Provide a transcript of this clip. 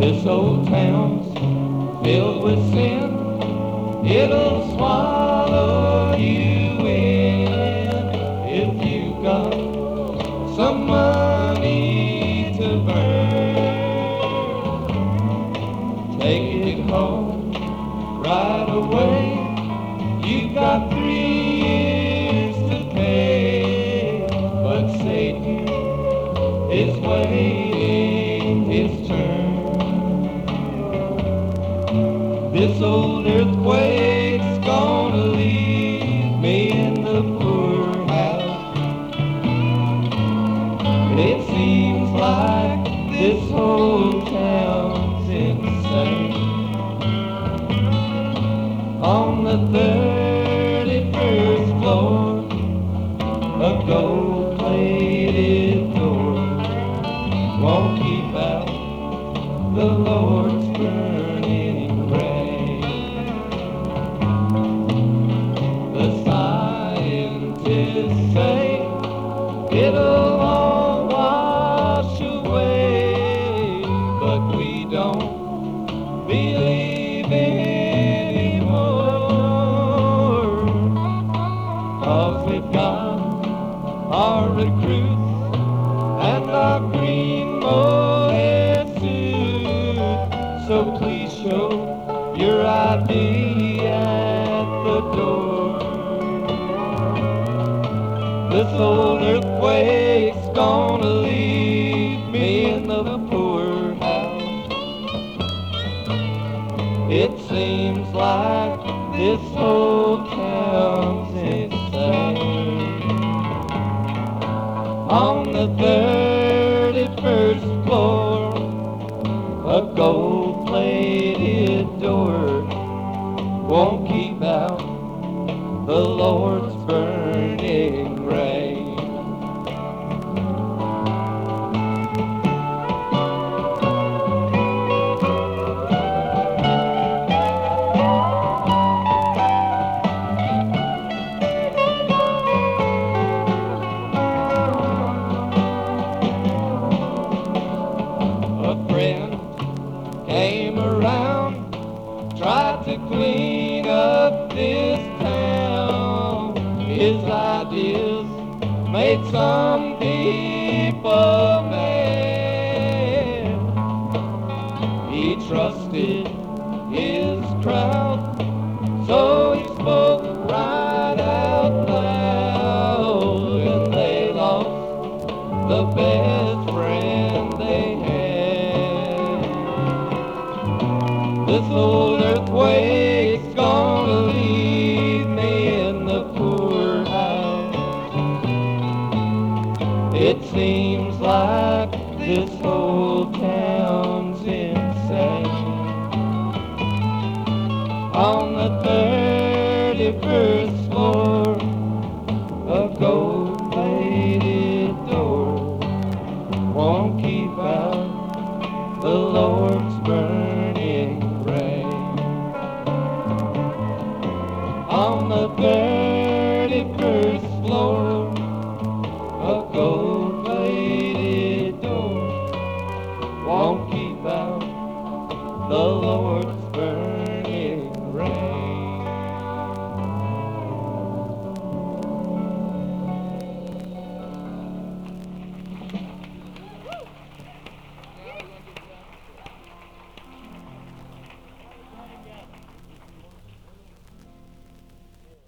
town's filled with sin, it'll swallow you in if you've got some money to burn. Take it home right away. You've got This old earthquake's gonna leave me in the poorhouse. It seems like this whole town's insane. On the 31st floor, a gold-plated show your ID at the door. This old earthquake's gonna leave me in the poorhouse. It seems like this whole town's insane. On the 31st floor, a gold-plated door won't keep out the Lord's burning rain. A friend came around, tried to clean up this town. His ideas made some people mad. He trusted his crowd, so he spoke right out loud, and they lost the best friend they Old earthquake's gonna leave me in the poorhouse. It seems like this whole town's insane. On the 31st floor, a gold-plated door won't keep On the 31st floor